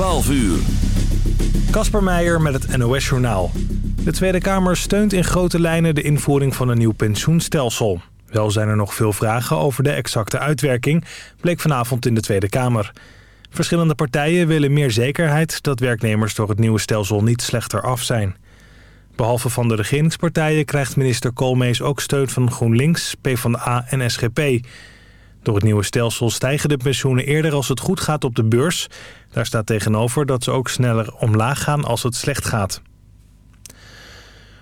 12 uur. Kasper Meijer met het NOS-journaal. De Tweede Kamer steunt in grote lijnen de invoering van een nieuw pensioenstelsel. Wel zijn er nog veel vragen over de exacte uitwerking, bleek vanavond in de Tweede Kamer. Verschillende partijen willen meer zekerheid dat werknemers door het nieuwe stelsel niet slechter af zijn. Behalve van de regeringspartijen krijgt minister Koolmees ook steun van GroenLinks, PvdA en SGP. Door het nieuwe stelsel stijgen de pensioenen eerder als het goed gaat op de beurs. Daar staat tegenover dat ze ook sneller omlaag gaan als het slecht gaat.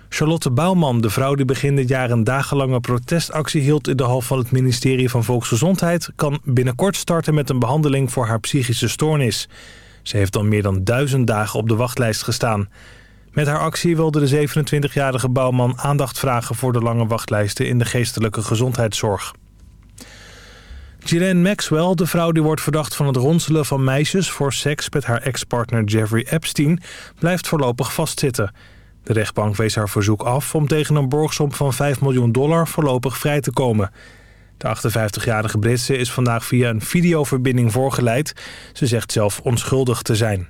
Charlotte Bouwman, de vrouw die begin dit jaar een dagenlange protestactie hield... in de hal van het ministerie van Volksgezondheid... kan binnenkort starten met een behandeling voor haar psychische stoornis. Ze heeft dan meer dan duizend dagen op de wachtlijst gestaan. Met haar actie wilde de 27-jarige Bouwman aandacht vragen... voor de lange wachtlijsten in de geestelijke gezondheidszorg. Ghislaine Maxwell, de vrouw die wordt verdacht van het ronselen van meisjes... voor seks met haar ex-partner Jeffrey Epstein, blijft voorlopig vastzitten... De rechtbank wees haar verzoek af om tegen een borgsom van 5 miljoen dollar voorlopig vrij te komen. De 58-jarige Britse is vandaag via een videoverbinding voorgeleid. Ze zegt zelf onschuldig te zijn.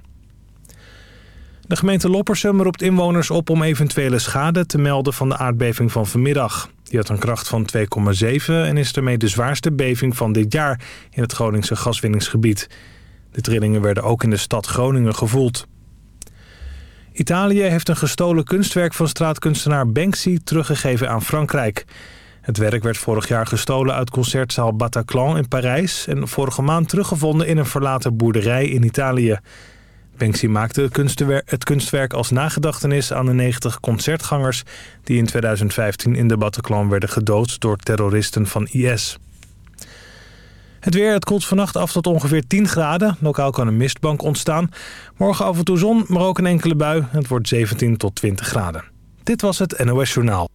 De gemeente Loppersum roept inwoners op om eventuele schade te melden van de aardbeving van vanmiddag. Die had een kracht van 2,7 en is daarmee de zwaarste beving van dit jaar in het Groningse gaswinningsgebied. De trillingen werden ook in de stad Groningen gevoeld. Italië heeft een gestolen kunstwerk van straatkunstenaar Banksy teruggegeven aan Frankrijk. Het werk werd vorig jaar gestolen uit concertzaal Bataclan in Parijs... en vorige maand teruggevonden in een verlaten boerderij in Italië. Banksy maakte het kunstwerk als nagedachtenis aan de 90 concertgangers... die in 2015 in de Bataclan werden gedood door terroristen van IS. Het weer, het koelt vannacht af tot ongeveer 10 graden. Lokaal kan een mistbank ontstaan. Morgen af en toe zon, maar ook een enkele bui. Het wordt 17 tot 20 graden. Dit was het NOS Journaal.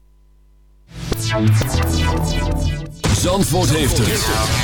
Zandvoort heeft het.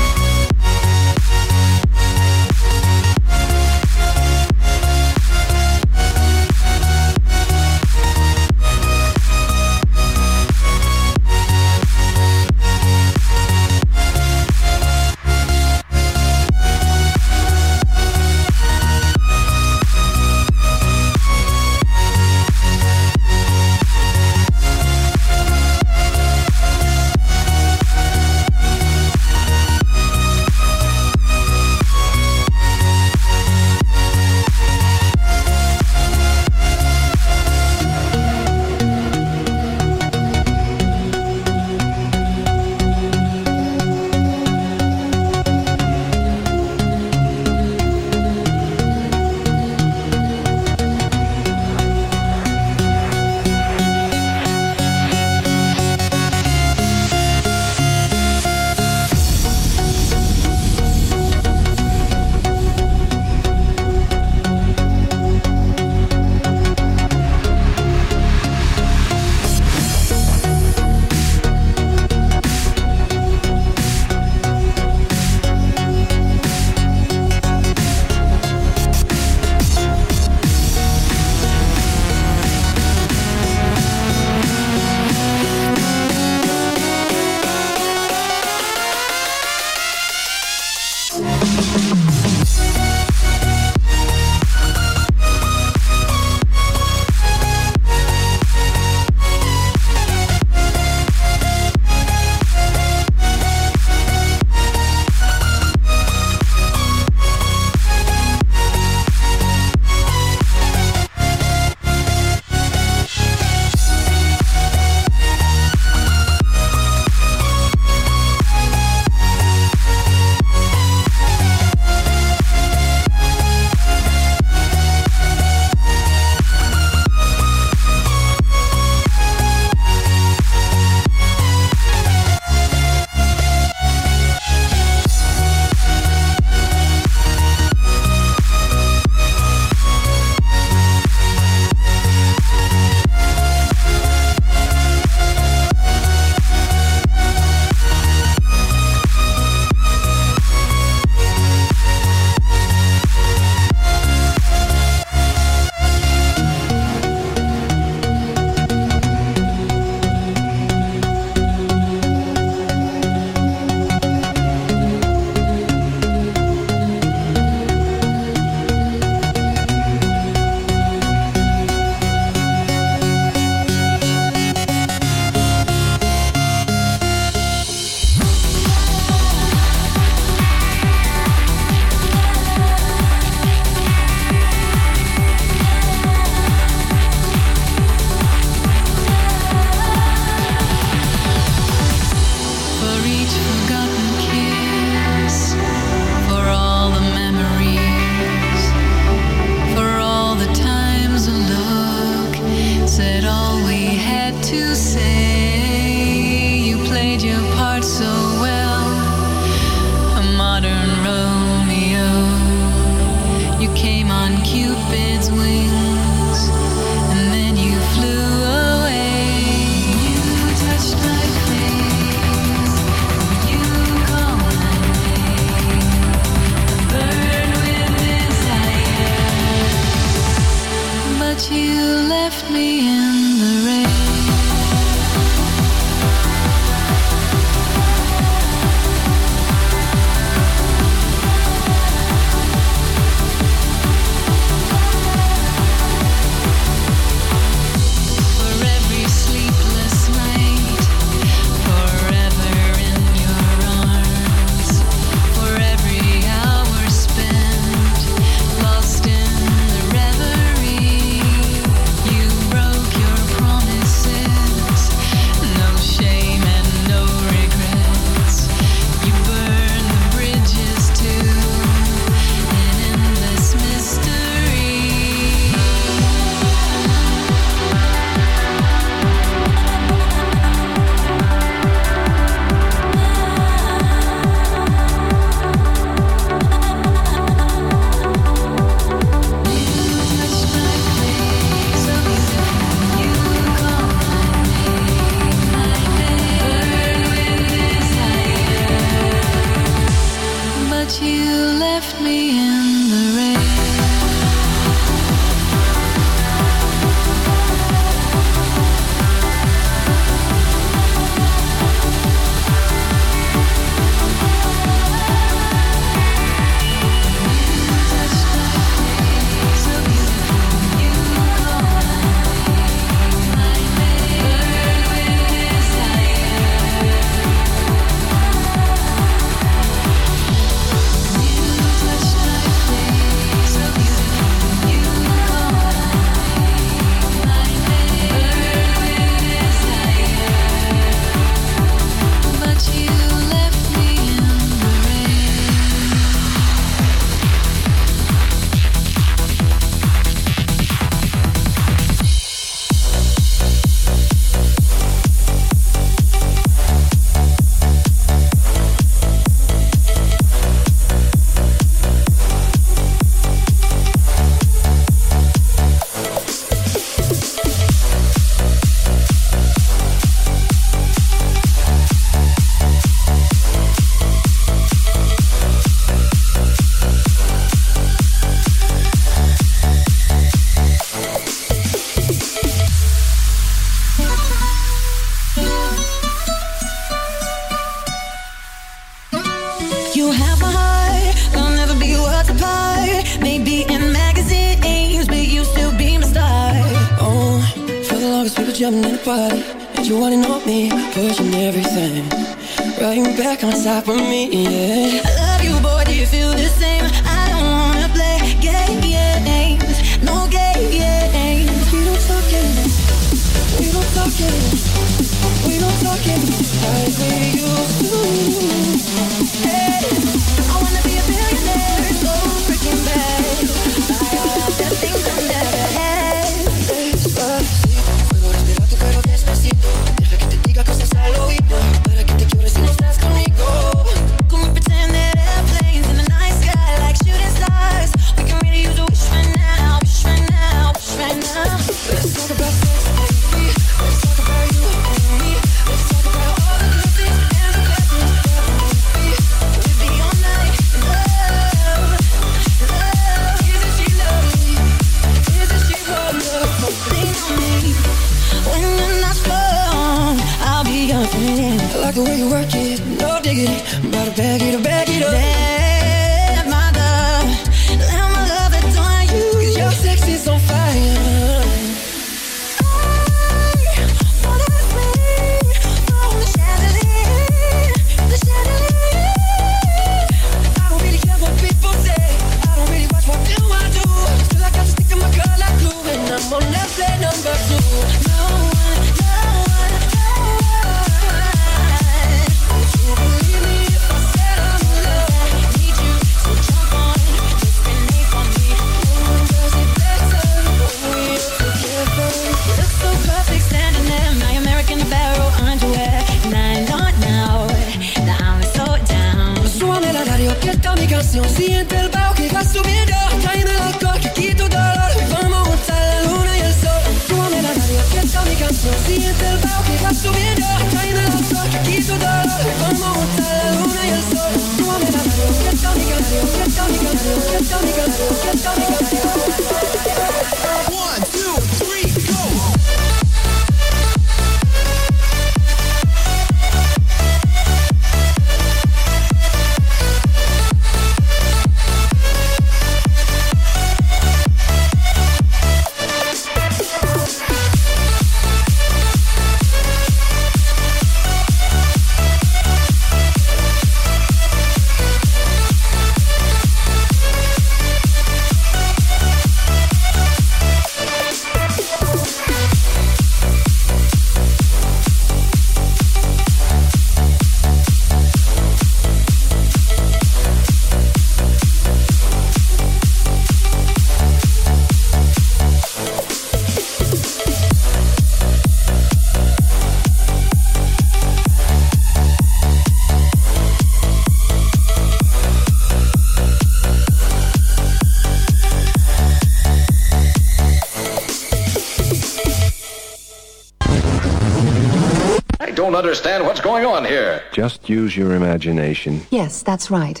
Understand what's going on here. Just use your imagination. Yes, that's right.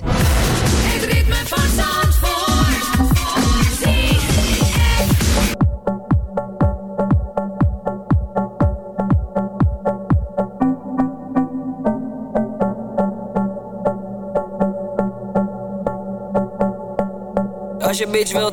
je bitch wil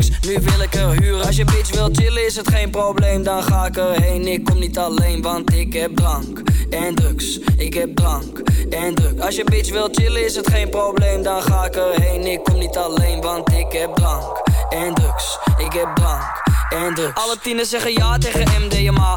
Nu wil ik er huren. Als je bitch wil chillen is het geen probleem. Dan ga ik erheen, ik kom niet alleen Want ik heb drank en drugs. Ik heb drank en drugs Als je bitch wil chillen is het geen probleem. Dan ga ik erheen, ik kom niet alleen Want ik heb drank en drugs. Ik heb drank en drugs. Alle tienen zeggen ja tegen MDMA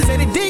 They said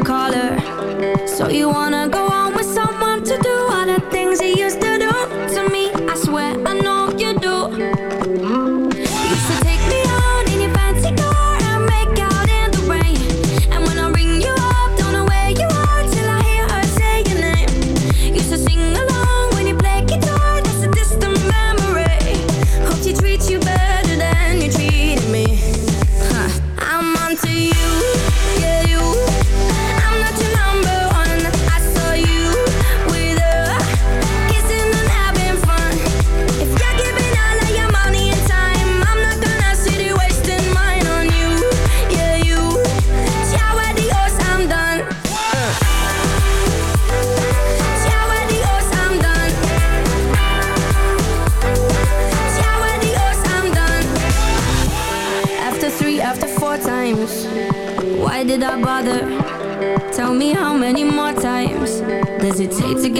collar So you wanna go on with someone to do all the things you used to do?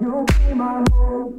You'll be my home,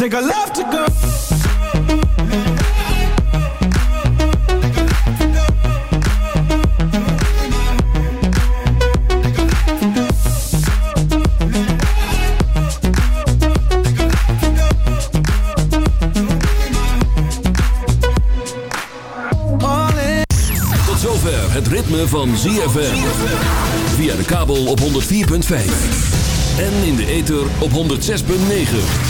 take a love to go. Van ZFM. Via de kabel op 104.5. En in de ether op 106.9.